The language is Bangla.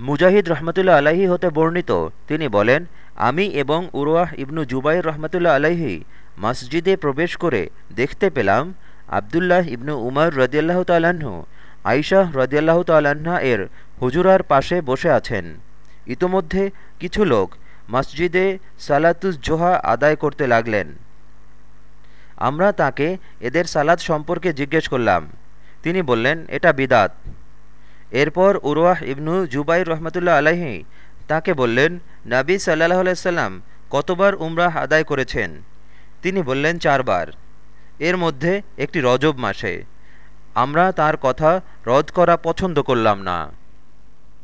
মুজাহিদ রহমতুল্লা আলাহি হতে বর্ণিত। তিনি বলেন, আমি এবং উরওয়াহ ইবনু জুবাইর রহমতুল্লা আলাহি মসজিদে প্রবেশ করে দেখতে পেলাম আবদুল্লাহ ইবনু উমর রদিয়াল্লাহ তাল্লাহ্ন আইশাহ রদিয়াল্লাহ তাল্লাহ্না এর হুজুরার পাশে বসে আছেন। ইতোমধ্যে কিছু লোক মসজিদে সালাতুজ জোহা আদায় করতে লাগলেন। আমরা তাকে এদের সালাদ সম্পর্কে জিজ্ঞেস করলাম। তিনি বললেন, এটা বিদাত। এরপর উরওয়াহ ইবনু জুবাই রহমতুল্লাহ আলাহি তাকে বললেন, নাবি সাল্লাহ আলাইসাল্লাম কতবার উমরাহ আদায় করেছেন? তিনি বললেন, চারবার। এর মধ্যে একটি রজব মাসে। আমরা তার কথা রদ করা পছন্দ করলাম না।